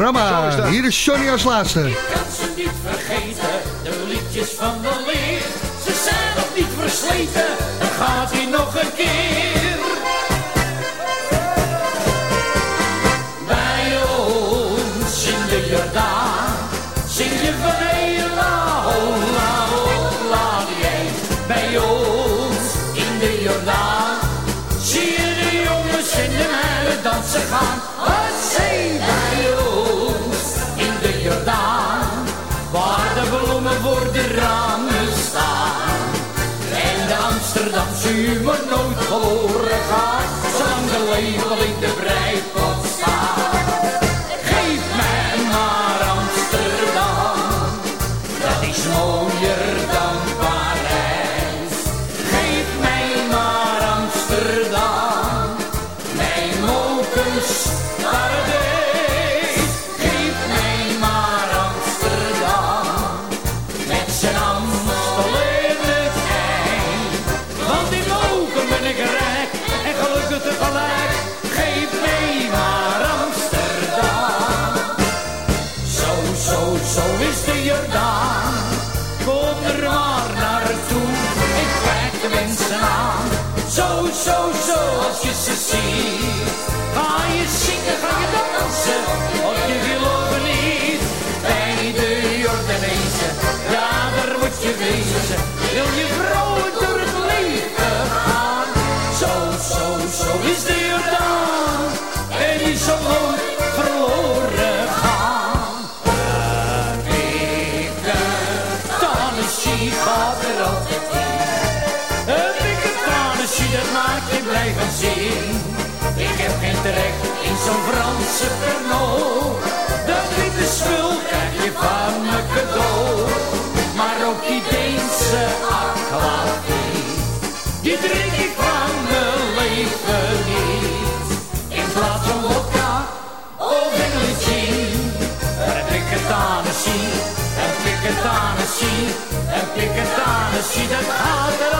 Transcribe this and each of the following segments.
programma. Hier is Johnny als laatste. Ik kan ze niet vergeten, de liedjes van de leer. Ze zijn nog niet versleten, dan gaat hij nog een keer. Bij ons in de Jordaan zing je van hola hola die Bij ons in de Jordaan zie je de jongens in de meiden dansen gaan. Amsterdamse humor nooit verloren gaat, zolang de lepel in de staat. Ga je zingen, ga je dansen, of je wil niet. Bij de Jordanezen, ja, daar moet je wezen. Wil je vrolijk door het leven gaan. Zo, zo, zo is de Jordaan. En die zal nooit verloren gaan. Een dikke Tennessee gaat er altijd in. Een dikke Tennessee, dat maakt zo'n Franse Pernod. Dat witte spul krijg je van me cadeau. Maar ook die Deense aquavit, die drink ik van mijn leven niet. In plaats van vodka of English gin, een dikke Tennessee, een dikke Tennessee, een dikke Tennessee, dat gaat er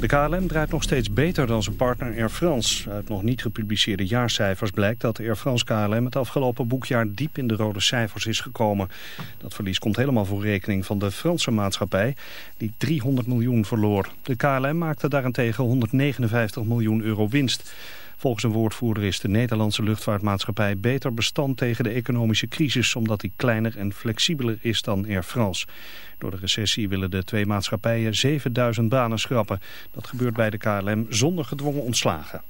De KLM draait nog steeds beter dan zijn partner Air France. Uit nog niet gepubliceerde jaarcijfers blijkt dat Air France KLM het afgelopen boekjaar diep in de rode cijfers is gekomen. Dat verlies komt helemaal voor rekening van de Franse maatschappij die 300 miljoen verloor. De KLM maakte daarentegen 159 miljoen euro winst. Volgens een woordvoerder is de Nederlandse luchtvaartmaatschappij beter bestand tegen de economische crisis, omdat die kleiner en flexibeler is dan Air France. Door de recessie willen de twee maatschappijen 7000 banen schrappen. Dat gebeurt bij de KLM zonder gedwongen ontslagen.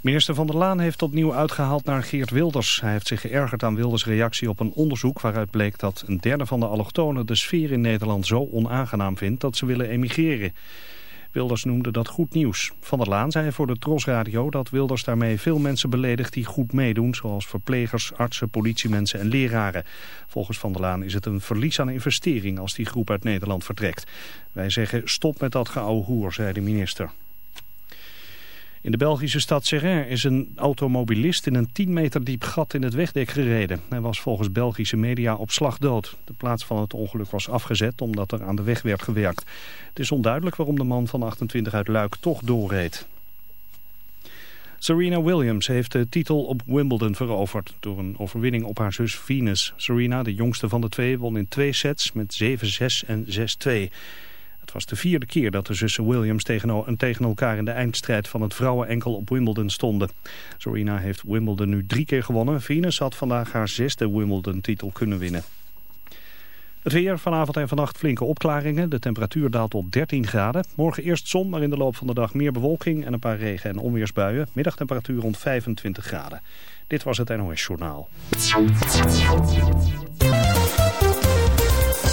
Minister Van der Laan heeft opnieuw uitgehaald naar Geert Wilders. Hij heeft zich geërgerd aan Wilders' reactie op een onderzoek waaruit bleek dat een derde van de allochtonen de sfeer in Nederland zo onaangenaam vindt dat ze willen emigreren. Wilders noemde dat goed nieuws. Van der Laan zei voor de Tros Radio dat Wilders daarmee veel mensen beledigt die goed meedoen, zoals verplegers, artsen, politiemensen en leraren. Volgens Van der Laan is het een verlies aan investering als die groep uit Nederland vertrekt. Wij zeggen stop met dat geouwe zei de minister. In de Belgische stad Serrain is een automobilist in een 10 meter diep gat in het wegdek gereden. Hij was volgens Belgische media op slag dood. De plaats van het ongeluk was afgezet omdat er aan de weg werd gewerkt. Het is onduidelijk waarom de man van 28 uit Luik toch doorreed. Serena Williams heeft de titel op Wimbledon veroverd door een overwinning op haar zus Venus. Serena, de jongste van de twee, won in twee sets met 7-6 en 6-2. Was de vierde keer dat de zussen Williams tegen, tegen elkaar in de eindstrijd van het vrouwenenkel op Wimbledon stonden. Serena heeft Wimbledon nu drie keer gewonnen. Venus had vandaag haar zesde Wimbledon-titel kunnen winnen. Het weer vanavond en vannacht flinke opklaringen. De temperatuur daalt tot 13 graden. Morgen eerst zon, maar in de loop van de dag meer bewolking en een paar regen- en onweersbuien. Middagtemperatuur rond 25 graden. Dit was het NOS Journaal.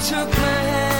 took my hand.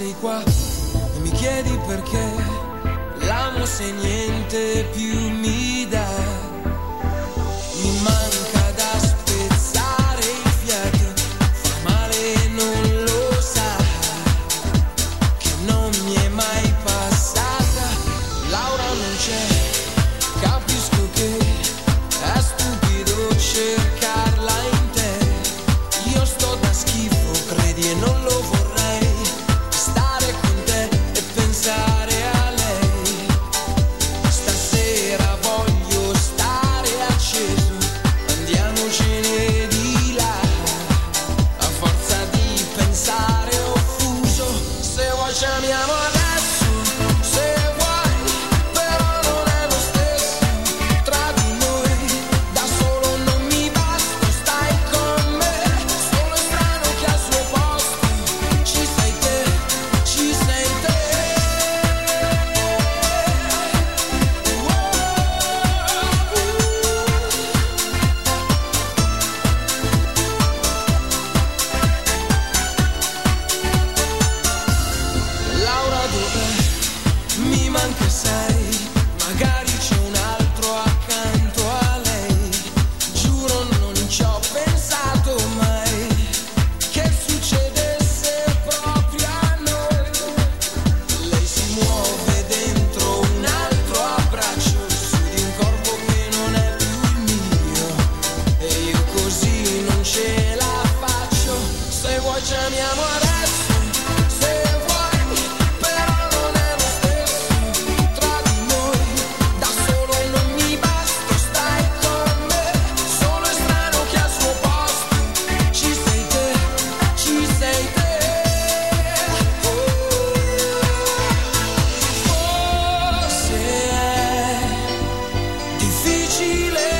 c'est quoi difficile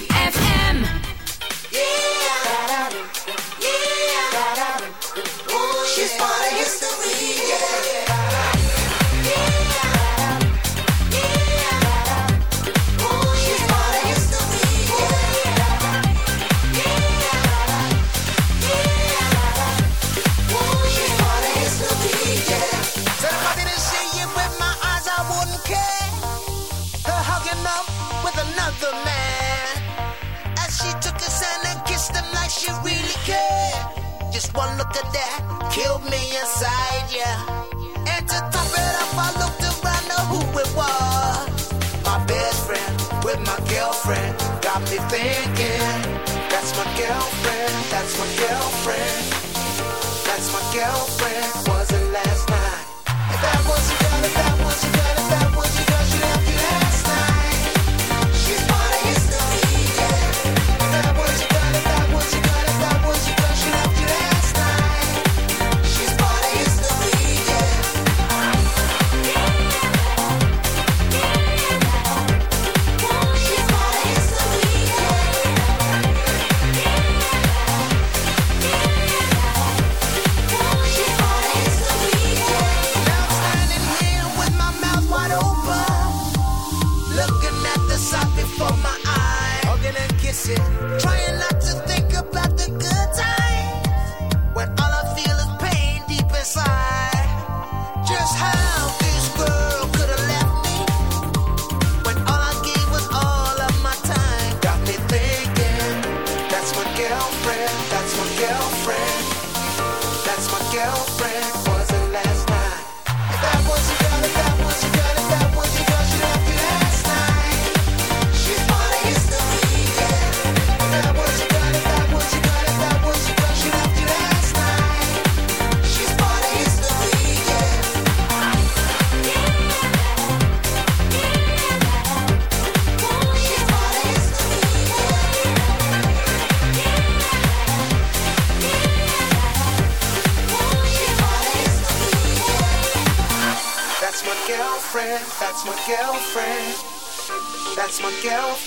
killed me inside, yeah. And to top it off, I looked around, who it was. My best friend with my girlfriend got me thinking. That's my girlfriend. That's my girlfriend. That's my girlfriend. Wasn't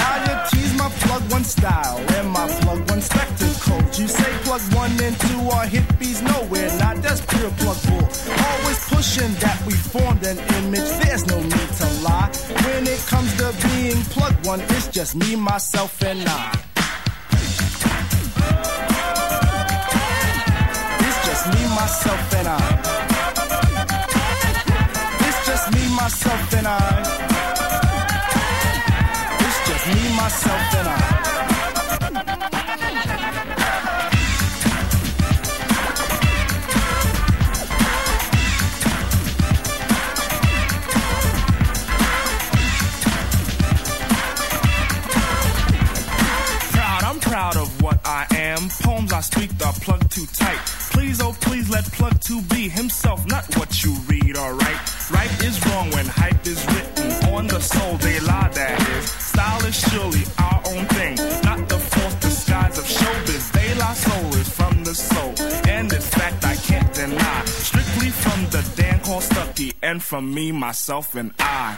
Now you tease my plug one style and my plug one spectacles. You say plug one and two are hippies nowhere. Not that's pure plug bull. Always pushing that we formed an image. There's no need to lie. When it comes to being plug one, it's just me, myself, and I. It's just me, myself, and I. It's just me, myself, and I. I'm proud of what I am. Poems I speak are plugged too tight. Please, oh please, let plug to be himself, not what you And from me, myself, and I.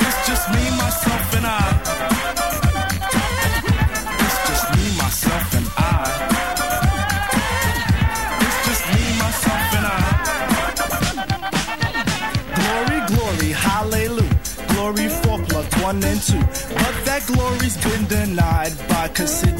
It's just me, myself, and I. It's just me, myself, and I. It's just me, myself, and I. Glory, glory, hallelujah. Glory for plug one and two. But that glory's been denied by cassids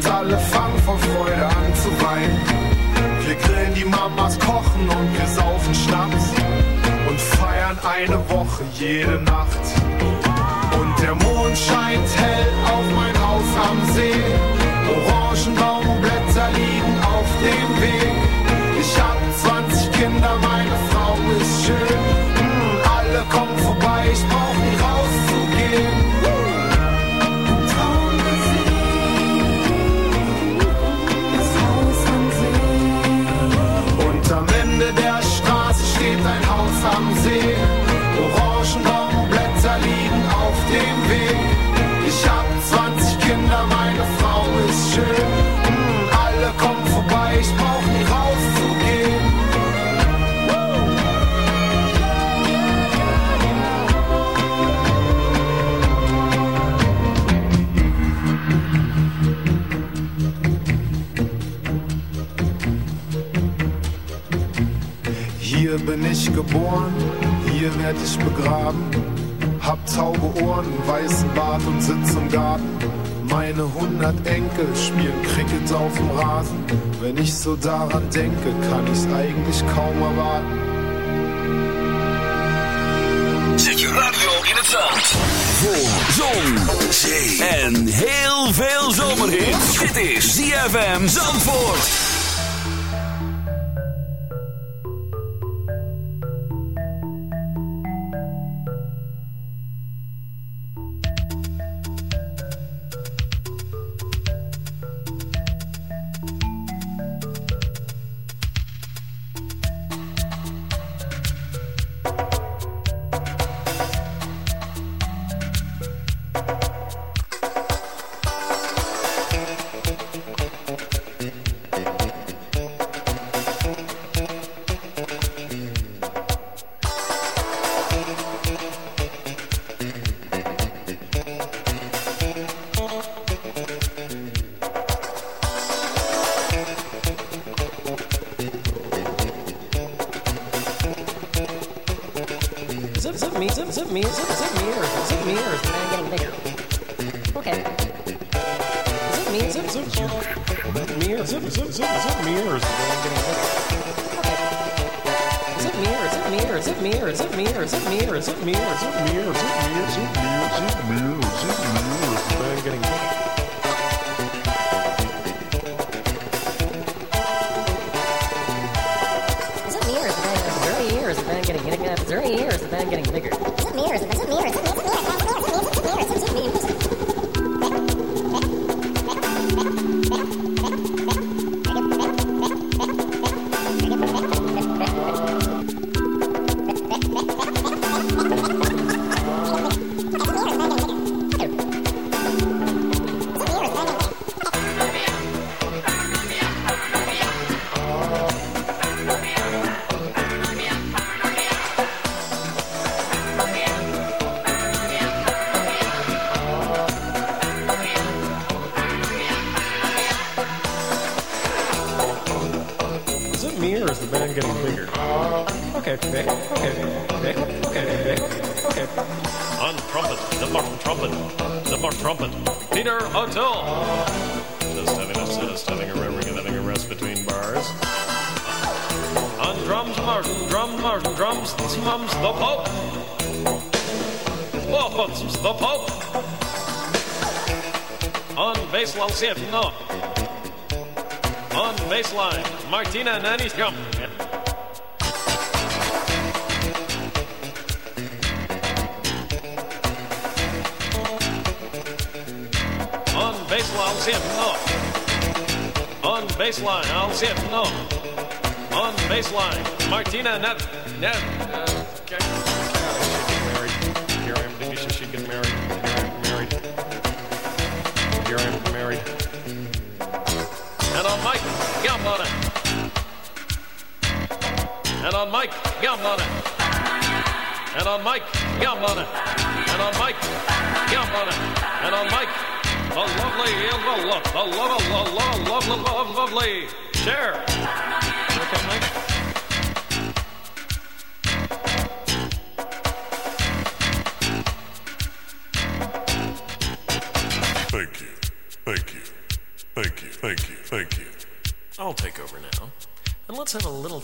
und alle fangen vor Freude an zu weinen. Wir grillen die Mamas, kochen und wir saufen Schnaps und feiern eine Woche jede Nacht. Und der Mond scheint hell auf mein Haus am See. Orangenbaumblätter liegen auf dem Weg. Hier bin ich geboren, hier werd ich begraben. Hab taube Ohren, weißen Bart und sitz im Garten. Meine hundert Enkel spielen Cricket auf dem Rasen. Wenn ich so daran denke, kann ich's eigentlich kaum erwarten. Zet je radio in het zand. Voor zon, zee en heel veel zomerhit. Dit is ZFM Zandvoort. The Pope. Pohod, the Pope. On baseline, no. On baseline, Martina Nani's come. On baseline, no. On baseline, I'll see Al no. On baseline, Martina Nan. Nan. Uh, Get married. Here married. Here am, married. And on Mike, Gambona. And on Mike, Gambona. And on Mike, Gambona. And on Mike, Gambona. And on Mike, the lovely, the love, the love, the love, love, love, love, lovely, Cher. Okay, Mike.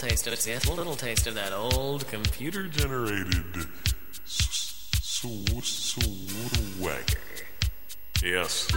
Taste of it, yes, a little taste of that old computer Generated swagger. Yes.